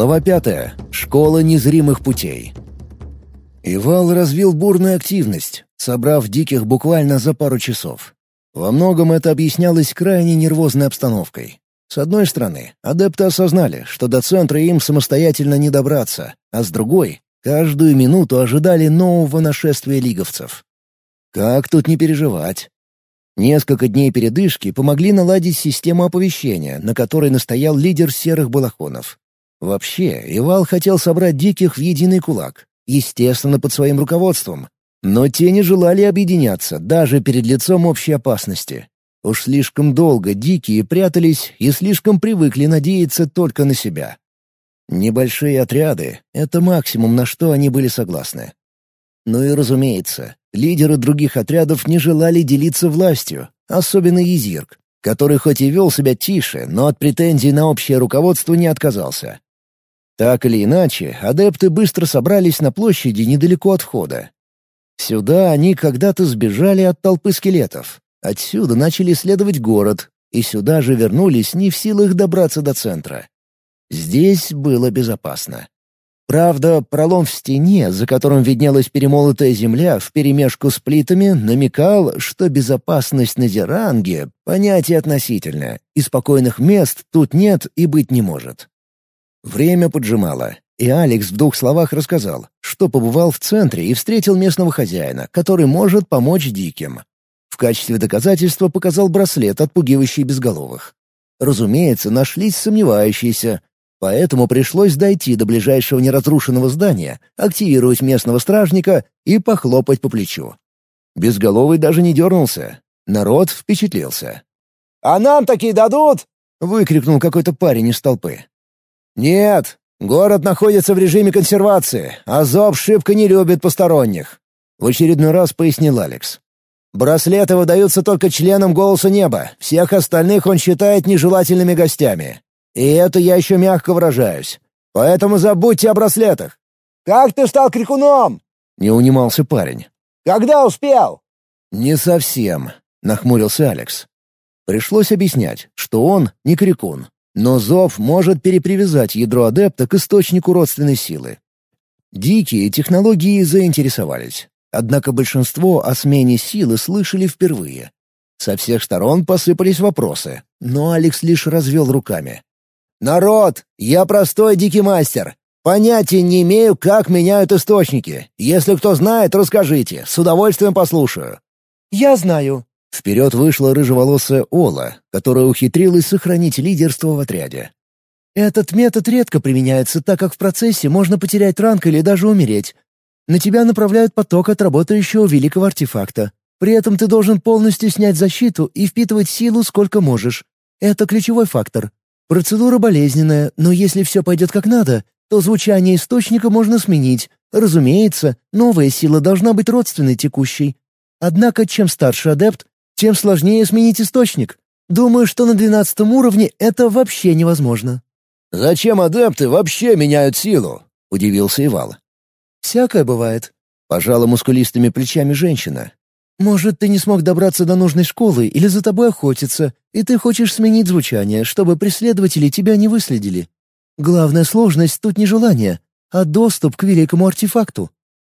Глава пятая. Школа незримых путей. Ивал развил бурную активность, собрав диких буквально за пару часов. Во многом это объяснялось крайне нервозной обстановкой. С одной стороны, адепты осознали, что до центра им самостоятельно не добраться, а с другой — каждую минуту ожидали нового нашествия лиговцев. Как тут не переживать? Несколько дней передышки помогли наладить систему оповещения, на которой настоял лидер серых балахонов. Вообще, Ивал хотел собрать диких в единый кулак, естественно, под своим руководством. Но те не желали объединяться, даже перед лицом общей опасности. Уж слишком долго дикие прятались и слишком привыкли надеяться только на себя. Небольшие отряды — это максимум, на что они были согласны. Ну и разумеется, лидеры других отрядов не желали делиться властью, особенно Езирк, который хоть и вел себя тише, но от претензий на общее руководство не отказался. Так или иначе, адепты быстро собрались на площади недалеко от входа. Сюда они когда-то сбежали от толпы скелетов. Отсюда начали исследовать город, и сюда же вернулись не в силах добраться до центра. Здесь было безопасно. Правда, пролом в стене, за которым виднелась перемолотая земля вперемешку с плитами, намекал, что безопасность на Зеранге — понятие относительное, и спокойных мест тут нет и быть не может. Время поджимало, и Алекс в двух словах рассказал, что побывал в центре и встретил местного хозяина, который может помочь диким. В качестве доказательства показал браслет, отпугивающий безголовых. Разумеется, нашлись сомневающиеся, поэтому пришлось дойти до ближайшего неразрушенного здания, активировать местного стражника и похлопать по плечу. Безголовый даже не дернулся. Народ впечатлился. «А нам такие дадут?» — выкрикнул какой-то парень из толпы. «Нет, город находится в режиме консервации, а Зоб шибко не любит посторонних», — в очередной раз пояснил Алекс. «Браслеты выдаются только членам «Голоса неба», всех остальных он считает нежелательными гостями. И это я еще мягко выражаюсь. Поэтому забудьте о браслетах». «Как ты стал крикуном?» — не унимался парень. «Когда успел?» «Не совсем», — нахмурился Алекс. Пришлось объяснять, что он не крикун, но зов может перепривязать ядро адепта к источнику родственной силы. Дикие технологии заинтересовались. Однако большинство о смене силы слышали впервые. Со всех сторон посыпались вопросы, но Алекс лишь развел руками. «Народ, я простой дикий мастер. Понятия не имею, как меняют источники. Если кто знает, расскажите, с удовольствием послушаю». «Я знаю», Вперед вышла рыжеволосая Ола, которая ухитрилась сохранить лидерство в отряде. «Этот метод редко применяется, так как в процессе можно потерять ранг или даже умереть. На тебя направляют поток от работающего великого артефакта. При этом ты должен полностью снять защиту и впитывать силу сколько можешь. Это ключевой фактор. Процедура болезненная, но если все пойдет как надо, то звучание источника можно сменить. Разумеется, новая сила должна быть родственной текущей. Однако, чем старше адепт, тем сложнее сменить источник. Думаю, что на двенадцатом уровне это вообще невозможно». «Зачем адепты вообще меняют силу?» — удивился Ивал. «Всякое бывает», — пожала мускулистыми плечами женщина. «Может, ты не смог добраться до нужной школы или за тобой охотиться, и ты хочешь сменить звучание, чтобы преследователи тебя не выследили. Главная сложность тут не желание, а доступ к великому артефакту».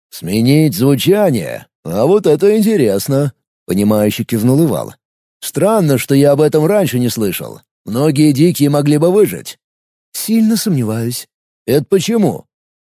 «Сменить звучание? А вот это интересно», Понимающе кивнул Ивал. «Странно, что я об этом раньше не слышал. Многие дикие могли бы выжить». «Сильно сомневаюсь». «Это почему?»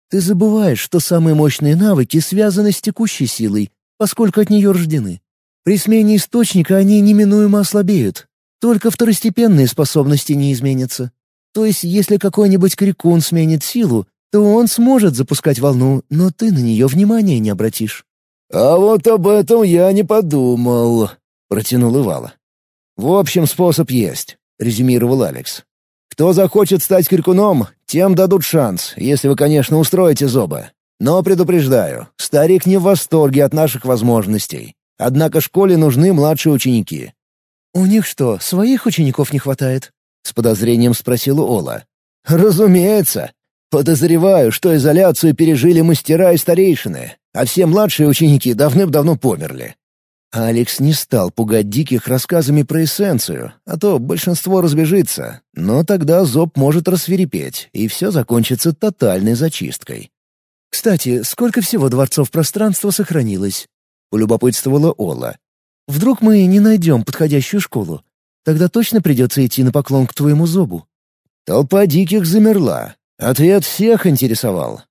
«Ты забываешь, что самые мощные навыки связаны с текущей силой, поскольку от нее рождены. При смене источника они неминуемо ослабеют. Только второстепенные способности не изменятся. То есть, если какой-нибудь крикун сменит силу, то он сможет запускать волну, но ты на нее внимания не обратишь. «А вот об этом я не подумал», — протянул Ивала. «В общем, способ есть», — резюмировал Алекс. «Кто захочет стать крикуном, тем дадут шанс, если вы, конечно, устроите зоба. Но предупреждаю, старик не в восторге от наших возможностей. Однако школе нужны младшие ученики». «У них что, своих учеников не хватает?» — с подозрением спросила Ола. «Разумеется. Подозреваю, что изоляцию пережили мастера и старейшины, а все младшие ученики давным-давно померли. Алекс не стал пугать диких рассказами про эссенцию, а то большинство разбежится, но тогда зоб может рассверепеть, и все закончится тотальной зачисткой. «Кстати, сколько всего дворцов пространства сохранилось?» — полюбопытствовала Ола. «Вдруг мы не найдем подходящую школу? Тогда точно придется идти на поклон к твоему зобу». Толпа диких замерла. Ответ всех интересовал.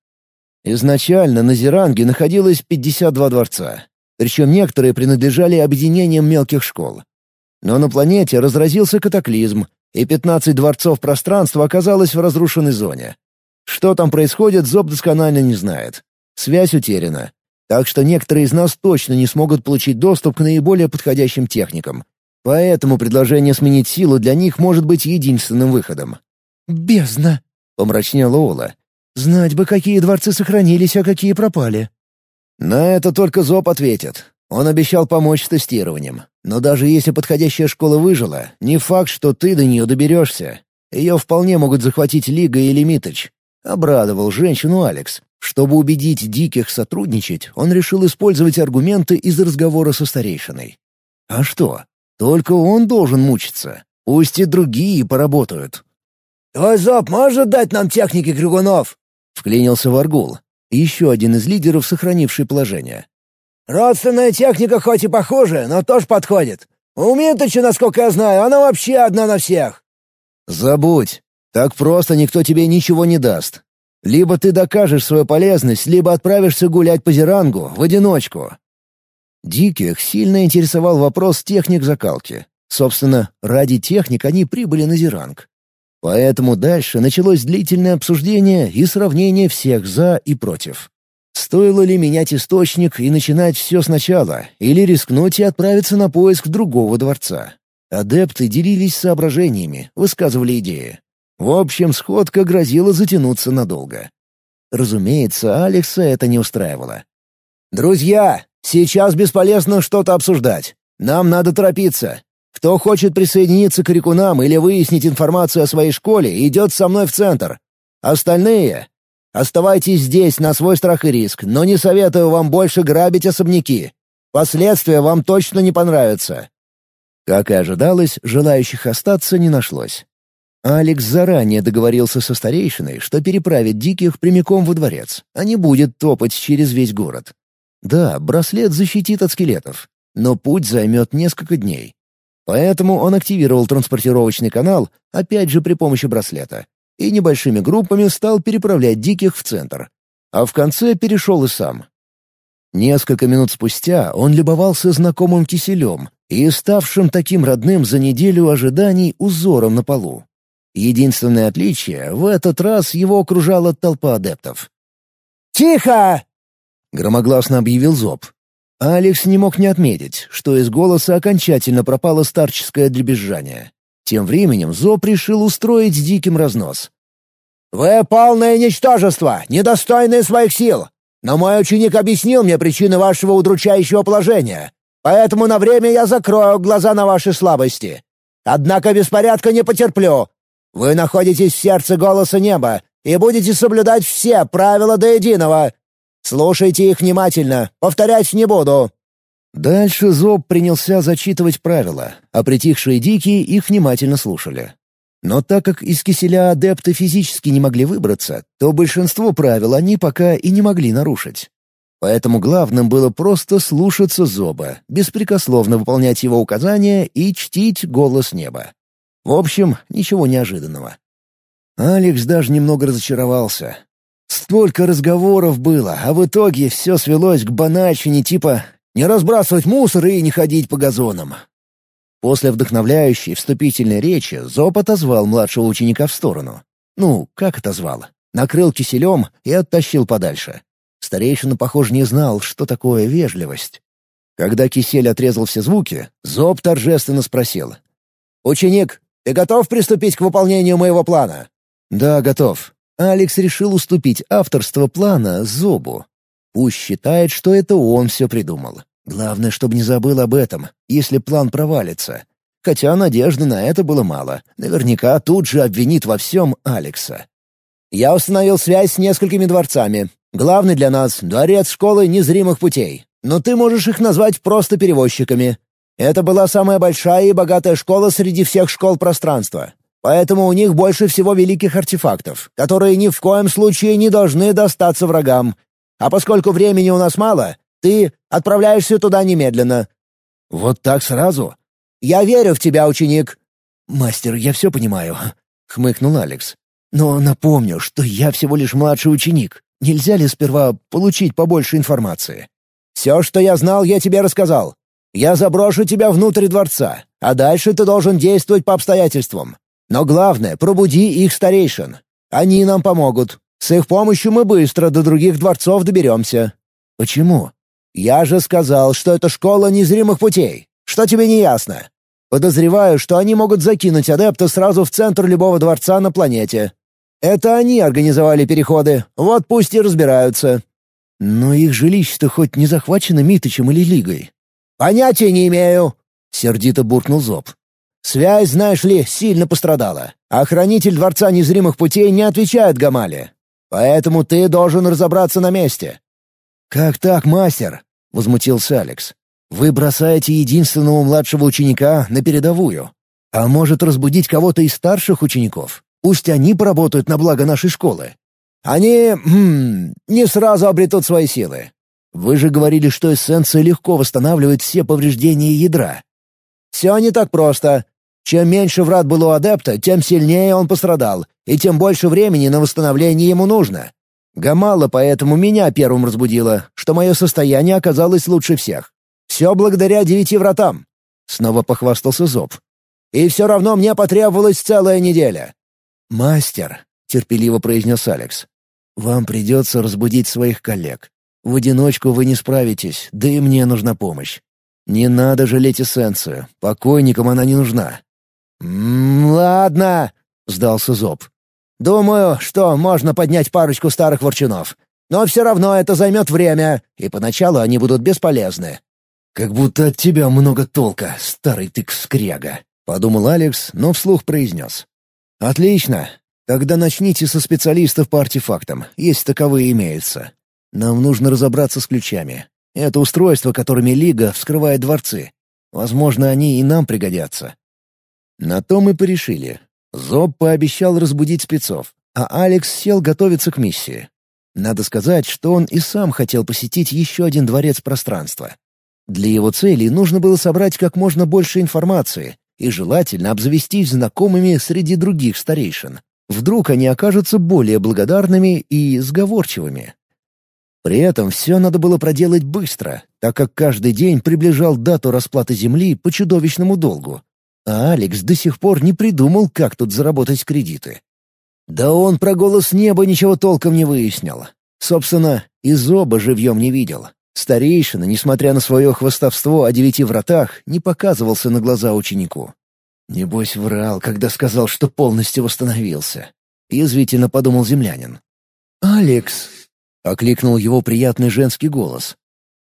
Изначально на Зеранге находилось 52 дворца, причем некоторые принадлежали объединениям мелких школ. Но на планете разразился катаклизм, и 15 дворцов пространства оказалось в разрушенной зоне. Что там происходит, Зоб досконально не знает. Связь утеряна. Так что некоторые из нас точно не смогут получить доступ к наиболее подходящим техникам. Поэтому предложение сменить силу для них может быть единственным выходом. «Бездна!» — помрачнела Ола. «Знать бы, какие дворцы сохранились, а какие пропали». На это только Зоб ответит. Он обещал помочь с тестированием. Но даже если подходящая школа выжила, не факт, что ты до нее доберешься. Ее вполне могут захватить Лига или Миточ. Обрадовал женщину Алекс. Чтобы убедить диких сотрудничать, он решил использовать аргументы из разговора со старейшиной. А что? Только он должен мучиться. Пусть и другие поработают. «Твой зоб может дать нам техники крюгунов?» — вклинился Варгул еще один из лидеров, сохранивший положение. «Родственная техника хоть и похожая, но тоже подходит. У Миточа, насколько я знаю, она вообще одна на всех». «Забудь. Так просто никто тебе ничего не даст. Либо ты докажешь свою полезность, либо отправишься гулять по Зерангу в одиночку». Диких сильно интересовал вопрос техник закалки. Собственно, ради техник они прибыли на Зеранг. Поэтому дальше началось длительное обсуждение и сравнение всех «за» и «против». Стоило ли менять источник и начинать все сначала, или рискнуть и отправиться на поиск другого дворца? Адепты делились соображениями, высказывали идеи. В общем, сходка грозила затянуться надолго. Разумеется, Алекса это не устраивало. «Друзья, сейчас бесполезно что-то обсуждать. Нам надо торопиться. Кто хочет присоединиться к рекунам или выяснить информацию о своей школе, идет со мной в центр. Остальные Оставайтесь здесь на свой страх и риск, но не советую вам больше грабить особняки. Последствия вам точно не понравятся». Как и ожидалось, желающих остаться не нашлось. Алекс заранее договорился со старейшиной, что переправит диких прямиком во дворец, а не будет топать через весь город. Да, браслет защитит от скелетов, но путь займет несколько дней. Поэтому он активировал транспортировочный канал, опять же при помощи браслета, и небольшими группами стал переправлять диких в центр. А в конце перешел и сам. Несколько минут спустя он любовался знакомым киселем и ставшим таким родным за неделю ожиданий узором на полу. Единственное отличие — в этот раз его окружала толпа адептов. «Тихо!» — громогласно объявил Зоб. Алекс не мог не отметить, что из голоса окончательно пропало старческое дребезжание. Тем временем Зоб решил устроить диким разнос. «Вы полное ничтожество, недостойное своих сил. Но мой ученик объяснил мне причины вашего удручающего положения, поэтому на время я закрою глаза на ваши слабости. Однако беспорядка не потерплю. Вы находитесь в сердце голоса неба и будете соблюдать все правила до единого, Слушайте их внимательно, повторять не буду». Дальше Зоб принялся зачитывать правила, а притихшие дикие их внимательно слушали. Но так как из киселя адепты физически не могли выбраться, то большинство правил они пока и не могли нарушить. Поэтому главным было просто слушаться Зоба, беспрекословно выполнять его указания и чтить голос неба. В общем, ничего неожиданного. Алекс даже немного разочаровался. Столько разговоров было, а в итоге все свелось к банальщине типа «не разбрасывать мусор и не ходить по газонам». После вдохновляющей вступительной речи Зоб отозвал младшего ученика в сторону. Ну, как отозвал? Накрыл киселем и оттащил подальше. Старейшина, похоже, не знал, что такое вежливость. Когда кисель отрезал все звуки, Зоб торжественно спросил. «Ученик, ты готов приступить к выполнению моего плана?» «Да, готов», Алекс решил уступить авторство плана Зобу. Пусть считает, что это он все придумал. Главное, чтобы не забыл об этом, если план провалится. Хотя надежды на это было мало. Наверняка тут же обвинит во всем Алекса. «Я установил связь с несколькими дворцами. Главный для нас — дворец школы незримых путей. но ты можешь их назвать просто перевозчиками. Это была самая большая и богатая школа среди всех школ пространства. Поэтому у них больше всего великих артефактов, которые ни в коем случае не должны достаться врагам. А поскольку времени у нас мало, ты отправляешься туда немедленно». «Вот так сразу?» «Я верю в тебя, ученик». «Мастер, я все понимаю», — хмыкнул Алекс. «Но напомню, что я всего лишь младший ученик. Нельзя ли сперва получить побольше информации?» «Все, что я знал, я тебе рассказал. Я заброшу тебя внутрь дворца, а дальше ты должен действовать по обстоятельствам. Но главное, пробуди их старейшин. Они нам помогут. С их помощью мы быстро до других дворцов доберемся». «Почему?» «Я же сказал, что это школа незримых путей. Что тебе не ясно?» «Подозреваю, что они могут закинуть адепта сразу в центр любого дворца на планете. Это они организовали переходы, вот пусть и разбираются». «Но их жилище-то хоть не захвачено Миточем или Лигой?» «Понятия не имею», — сердито буркнул Зоб. «Связь, знаешь ли, сильно пострадала, а хранитель Дворца Незримых Путей не отвечает Гамале. Поэтому ты должен разобраться на месте». «Как так, мастер?» — возмутился Алекс. «Вы бросаете единственного младшего ученика на передовую. А может разбудить кого-то из старших учеников? Пусть они поработают на благо нашей школы». «Они... Хм, не сразу обретут свои силы. Вы же говорили, что эссенция легко восстанавливает все повреждения ядра. Все не так просто. Чем меньше врат было у адепта, тем сильнее он пострадал, и тем больше времени на восстановление ему нужно. Гамала поэтому меня первым разбудила, что мое состояние оказалось лучше всех. Все благодаря девяти вратам. Снова похвастался Зоб. И все равно мне потребовалась целая неделя. «Мастер», — терпеливо произнес Алекс, — «вам придется разбудить своих коллег. В одиночку вы не справитесь, да и мне нужна помощь. Не надо жалеть эссенцию, покойникам она не нужна». «М -м, «Ладно», — сдался Зоб. «Думаю, что можно поднять парочку старых ворчунов. Но все равно это займет время, и поначалу они будут бесполезны». «Как будто от тебя много толка, старый ты скряга», — подумал Алекс, но вслух произнес. «Отлично. Тогда начните со специалистов по артефактам, если таковые имеются. Нам нужно разобраться с ключами. Это устройство, которыми Лига вскрывает дворцы. Возможно, они и нам пригодятся. На то мы порешили. Зоб пообещал разбудить спецов, а Алекс сел готовиться к миссии. Надо сказать, что он и сам хотел посетить еще один дворец пространства. Для его целей нужно было собрать как можно больше информации и желательно обзавестись знакомыми среди других старейшин. Вдруг они окажутся более благодарными и сговорчивыми. При этом все надо было проделать быстро, так как каждый день приближал дату расплаты земли по чудовищному долгу. А Алекс до сих пор не придумал, как тут заработать кредиты. Да он про голос неба ничего толком не выяснил. Собственно, из оба живьем не видел. Старейшина, несмотря на свое хвостовство о девяти вратах, не показывался на глаза ученику. Небось врал, когда сказал, что полностью восстановился. Язвительно подумал землянин. «Алекс, — окликнул его приятный женский голос.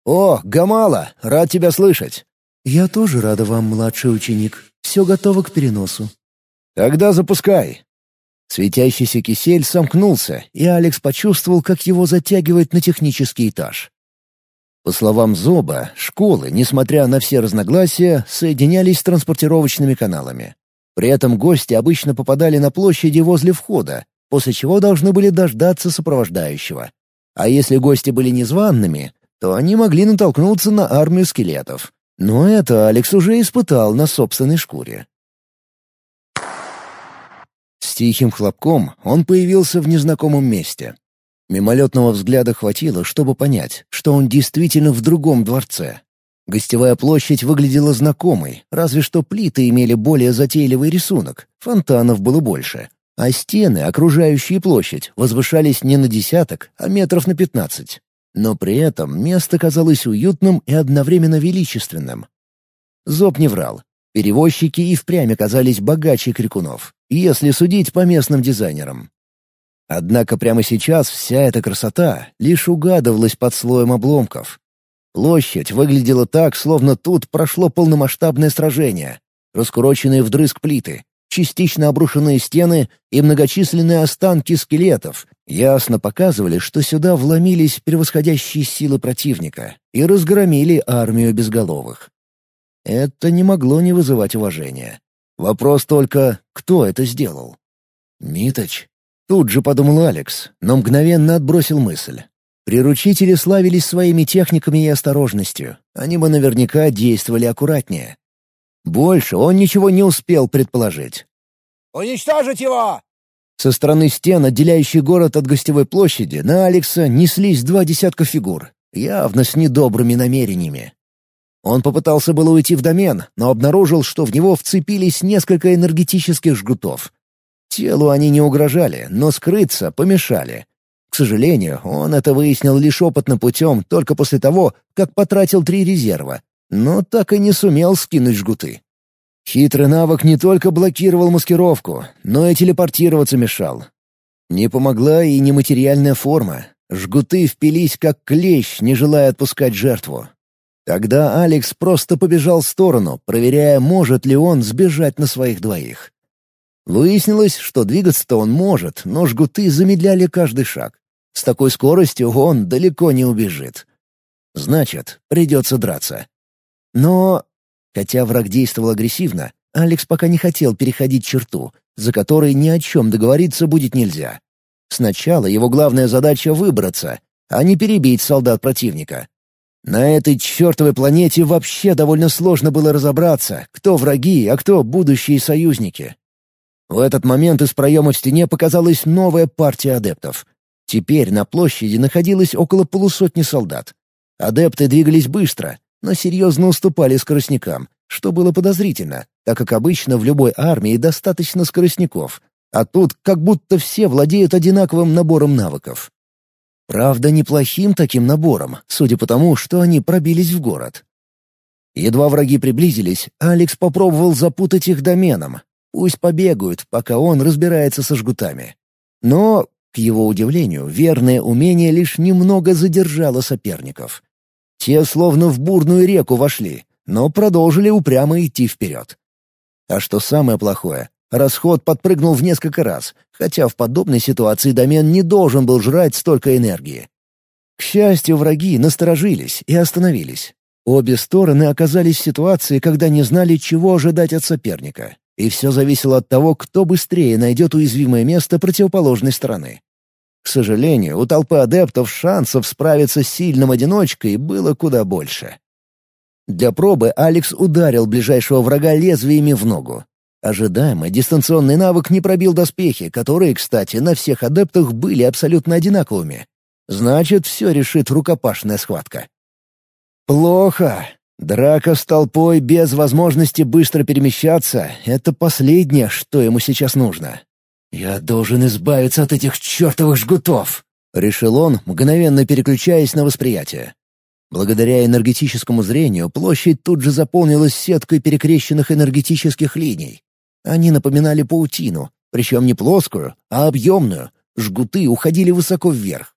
«О, Гамала, рад тебя слышать!» «Я тоже рада вам, младший ученик. Все готово к переносу». «Тогда запускай». Светящийся кисель сомкнулся, и Алекс почувствовал, как его затягивает на технический этаж. По словам Зоба, школы, несмотря на все разногласия, соединялись с транспортировочными каналами. При этом гости обычно попадали на площади возле входа, после чего должны были дождаться сопровождающего. А если гости были незваными, то они могли натолкнуться на армию скелетов. Но это Алекс уже испытал на собственной шкуре. С тихим хлопком он появился в незнакомом месте. Мимолетного взгляда хватило, чтобы понять, что он действительно в другом дворце. Гостевая площадь выглядела знакомой, разве что плиты имели более затейливый рисунок, фонтанов было больше, а стены, окружающие площадь, возвышались не на десяток, а метров на пятнадцать. Но при этом место казалось уютным и одновременно величественным. Зоб не врал. Перевозчики и впрямь оказались богаче крикунов, если судить по местным дизайнерам. Однако прямо сейчас вся эта красота лишь угадывалась под слоем обломков. Площадь выглядела так, словно тут прошло полномасштабное сражение. Раскуроченные вдрызг плиты, частично обрушенные стены и многочисленные останки скелетов, ясно показывали, что сюда вломились превосходящие силы противника и разгромили армию безголовых. Это не могло не вызывать уважения. Вопрос только, кто это сделал? «Миточ?» Тут же подумал Алекс, но мгновенно отбросил мысль. Приручители славились своими техниками и осторожностью. Они бы наверняка действовали аккуратнее. Больше он ничего не успел предположить. «Уничтожить его!» Со стороны стен, отделяющей город от гостевой площади, на Алекса неслись два десятка фигур, явно с недобрыми намерениями. Он попытался было уйти в домен, но обнаружил, что в него вцепились несколько энергетических жгутов. Телу они не угрожали, но скрыться помешали. К сожалению, он это выяснил лишь опытным путем только после того, как потратил три резерва, но так и не сумел скинуть жгуты. Хитрый навык не только блокировал маскировку, но и телепортироваться мешал. Не помогла и нематериальная форма. Жгуты впились как клещ, не желая отпускать жертву. Тогда Алекс просто побежал в сторону, проверяя, может ли он сбежать на своих двоих. Выяснилось, что двигаться-то он может, но жгуты замедляли каждый шаг. С такой скоростью он далеко не убежит. Значит, придется драться. Но, хотя враг действовал агрессивно, Алекс пока не хотел переходить черту, за которой ни о чем договориться будет нельзя. Сначала его главная задача — выбраться, а не перебить солдат противника. На этой чертовой планете вообще довольно сложно было разобраться, кто враги, а кто будущие союзники. В этот момент из проема в стене показалась новая партия адептов. Теперь на площади находилось около полусотни солдат. Адепты двигались быстро, но серьезно уступали скоростникам, что было подозрительно, так как обычно в любой армии достаточно скоростников, а тут как будто все владеют одинаковым набором навыков. Правда, неплохим таким набором, судя по тому, что они пробились в город. Едва враги приблизились, Алекс попробовал запутать их доменом. Пусть побегают, пока он разбирается со жгутами. Но, к его удивлению, верное умение лишь немного задержало соперников. Те словно в бурную реку вошли, но продолжили упрямо идти вперед. А что самое плохое, Расход подпрыгнул в несколько раз, хотя в подобной ситуации домен не должен был жрать столько энергии. К счастью, враги насторожились и остановились. Обе стороны оказались в ситуации, когда не знали, чего ожидать от соперника. И все зависело от того, кто быстрее найдет уязвимое место противоположной стороны. К сожалению, у толпы адептов шансов справиться с сильным одиночкой было куда больше. Для пробы Алекс ударил ближайшего врага лезвиями в ногу. Ожидаемо дистанционный навык не пробил доспехи, которые, кстати, на всех адептах были абсолютно одинаковыми. Значит, все решит рукопашная схватка. Плохо. Драка с толпой без возможности быстро перемещаться — это последнее, что ему сейчас нужно. «Я должен избавиться от этих чертовых жгутов», — решил он, мгновенно переключаясь на восприятие. Благодаря энергетическому зрению площадь тут же заполнилась сеткой перекрещенных энергетических линий. Они напоминали паутину, причем не плоскую, а объемную. Жгуты уходили высоко вверх.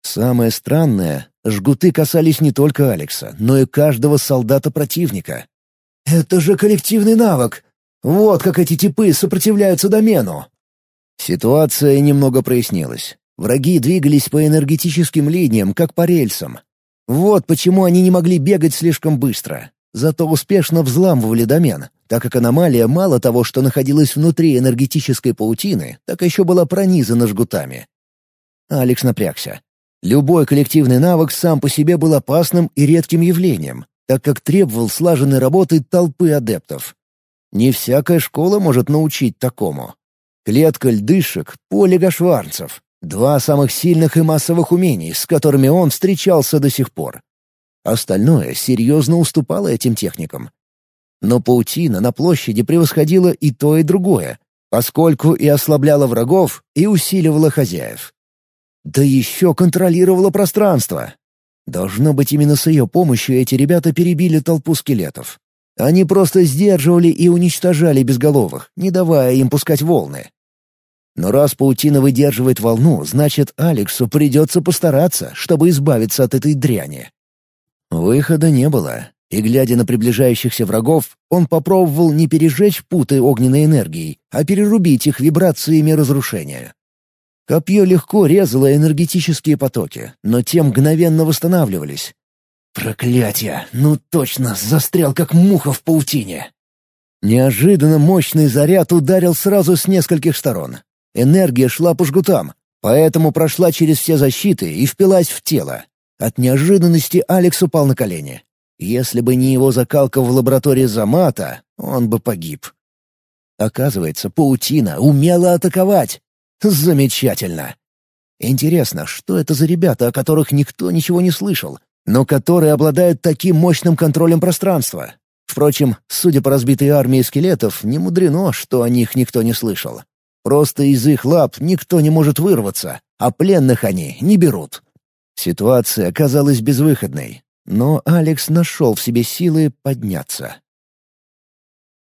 Самое странное, жгуты касались не только Алекса, но и каждого солдата противника. «Это же коллективный навык! Вот как эти типы сопротивляются домену!» Ситуация немного прояснилась. Враги двигались по энергетическим линиям, как по рельсам. Вот почему они не могли бегать слишком быстро. Зато успешно взламывали домен, так как аномалия мало того, что находилась внутри энергетической паутины, так еще была пронизана жгутами. Алекс напрягся. Любой коллективный навык сам по себе был опасным и редким явлением, так как требовал слаженной работы толпы адептов. Не всякая школа может научить такому. Клетка льдышек, поле гашварцев — два самых сильных и массовых умений, с которыми он встречался до сих пор. Остальное серьезно уступало этим техникам. Но паутина на площади превосходила и то, и другое, поскольку и ослабляла врагов, и усиливала хозяев. Да еще контролировала пространство. Должно быть, именно с ее помощью эти ребята перебили толпу скелетов. Они просто сдерживали и уничтожали безголовых, не давая им пускать волны. Но раз паутина выдерживает волну, значит, Алексу придется постараться, чтобы избавиться от этой дряни. Выхода не было, и, глядя на приближающихся врагов, он попробовал не пережечь путы огненной энергией, а перерубить их вибрациями разрушения. Копье легко резало энергетические потоки, но те мгновенно восстанавливались. Проклятие! Ну точно, застрял как муха в паутине. Неожиданно мощный заряд ударил сразу с нескольких сторон. Энергия шла по жгутам, поэтому прошла через все защиты и впилась в тело. От неожиданности Алекс упал на колени. Если бы не его закалка в лаборатории Замата, он бы погиб. Оказывается, паутина умела атаковать. Замечательно. Интересно, что это за ребята, о которых никто ничего не слышал, но которые обладают таким мощным контролем пространства? Впрочем, судя по разбитой армии скелетов, не мудрено, что о них никто не слышал. Просто из их лап никто не может вырваться, а пленных они не берут. Ситуация оказалась безвыходной, но Алекс нашел в себе силы подняться.